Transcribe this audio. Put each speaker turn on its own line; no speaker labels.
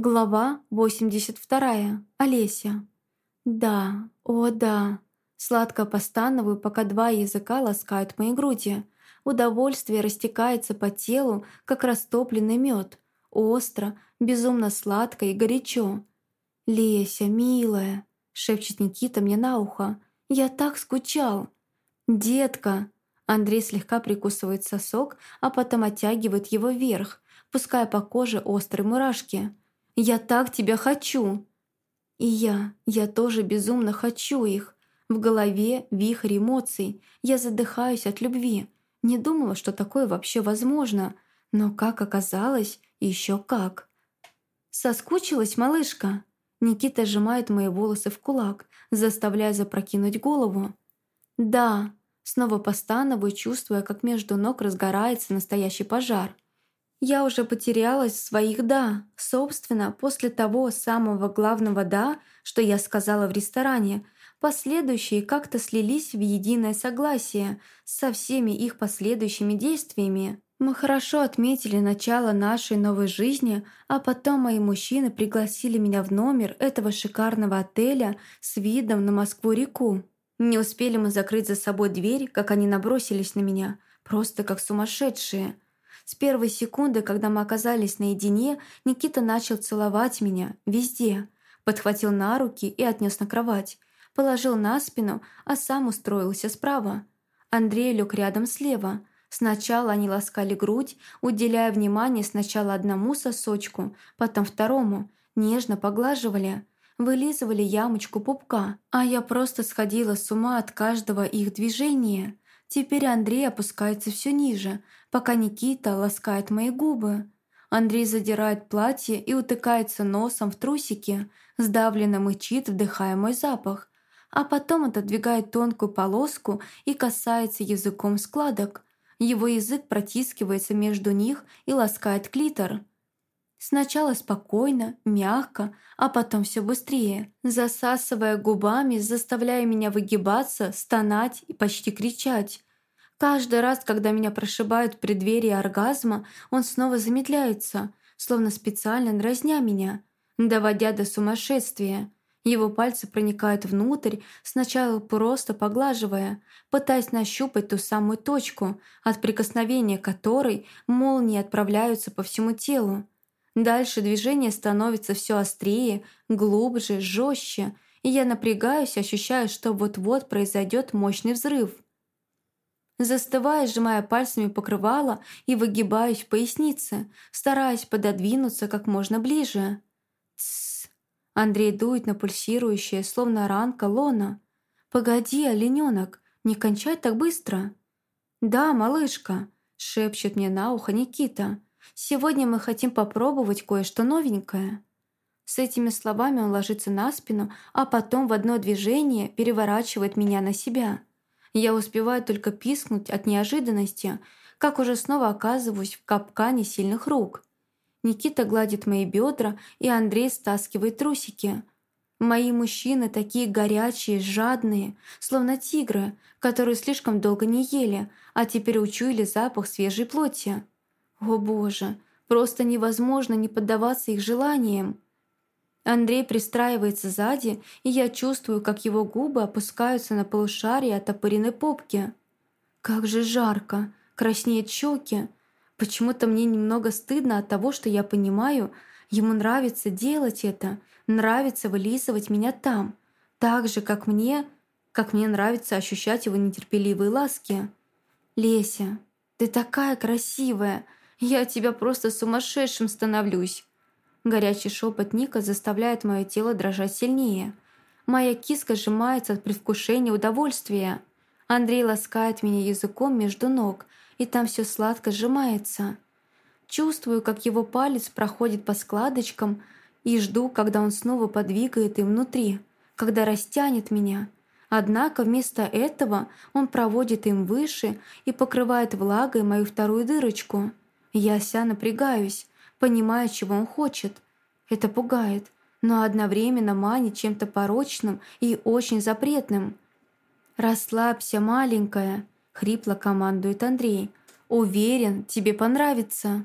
Глава 82. Олеся. Да, о да. Сладко постановую, пока два языка ласкают мои груди. Удовольствие растекается по телу, как растопленный мед. Остро, безумно сладко и горячо. «Леся, милая», — шепчет Никита мне на ухо. «Я так скучал». «Детка». Андрей слегка прикусывает сосок, а потом оттягивает его вверх, пуская по коже острые мурашки. Я так тебя хочу!» И я, я тоже безумно хочу их. В голове вихрь эмоций. Я задыхаюсь от любви. Не думала, что такое вообще возможно. Но как оказалось, еще как. «Соскучилась, малышка?» Никита сжимает мои волосы в кулак, заставляя запрокинуть голову. «Да», снова постановую, чувствуя, как между ног разгорается настоящий пожар – я уже потерялась в своих «да». Собственно, после того самого главного «да», что я сказала в ресторане, последующие как-то слились в единое согласие со всеми их последующими действиями. Мы хорошо отметили начало нашей новой жизни, а потом мои мужчины пригласили меня в номер этого шикарного отеля с видом на Москву-реку. Не успели мы закрыть за собой дверь, как они набросились на меня, просто как сумасшедшие – с первой секунды, когда мы оказались наедине, Никита начал целовать меня везде. Подхватил на руки и отнес на кровать. Положил на спину, а сам устроился справа. Андрей лег рядом слева. Сначала они ласкали грудь, уделяя внимание сначала одному сосочку, потом второму, нежно поглаживали вылизывали ямочку пупка, а я просто сходила с ума от каждого их движения. Теперь Андрей опускается все ниже, пока Никита ласкает мои губы. Андрей задирает платье и утыкается носом в трусики, сдавленно мычит, вдыхая мой запах, а потом отодвигает тонкую полоску и касается языком складок. Его язык протискивается между них и ласкает клитор. Сначала спокойно, мягко, а потом все быстрее, засасывая губами, заставляя меня выгибаться, стонать и почти кричать. Каждый раз, когда меня прошибают в преддверии оргазма, он снова замедляется, словно специально дразня меня, доводя до сумасшествия. Его пальцы проникают внутрь, сначала просто поглаживая, пытаясь нащупать ту самую точку, от прикосновения которой молнии отправляются по всему телу. Дальше движение становится все острее, глубже, жестче, и я напрягаюсь, ощущая, что вот-вот произойдет мощный взрыв. Застывая, сжимая пальцами покрывало и выгибаюсь в пояснице, стараясь пододвинуться как можно ближе. Тссс. Андрей дует на пульсирующее, словно ранка лона. «Погоди, олененок, не кончай так быстро!» «Да, малышка», — шепчет мне на ухо Никита. Сегодня мы хотим попробовать кое-что новенькое». С этими словами он ложится на спину, а потом в одно движение переворачивает меня на себя. Я успеваю только пискнуть от неожиданности, как уже снова оказываюсь в капкане сильных рук. Никита гладит мои бедра, и Андрей стаскивает трусики. Мои мужчины такие горячие, жадные, словно тигры, которые слишком долго не ели, а теперь учуяли запах свежей плоти. О боже, просто невозможно не поддаваться их желаниям. Андрей пристраивается сзади, и я чувствую, как его губы опускаются на полушарие отопыренной попки. Как же жарко, краснеют щеки. Почему-то мне немного стыдно от того, что я понимаю, ему нравится делать это, нравится вылизывать меня там, так же, как мне, как мне нравится ощущать его нетерпеливые ласки. «Леся, ты такая красивая!» Я от тебя просто сумасшедшим становлюсь!» Горячий шепот Ника заставляет мое тело дрожать сильнее. Моя киска сжимается от предвкушения удовольствия. Андрей ласкает меня языком между ног, и там все сладко сжимается. Чувствую, как его палец проходит по складочкам, и жду, когда он снова подвигает им внутри, когда растянет меня. Однако вместо этого он проводит им выше и покрывает влагой мою вторую дырочку – я вся напрягаюсь, понимая, чего он хочет. Это пугает, но одновременно манит чем-то порочным и очень запретным. «Расслабься, маленькая», — хрипло командует Андрей. «Уверен, тебе понравится».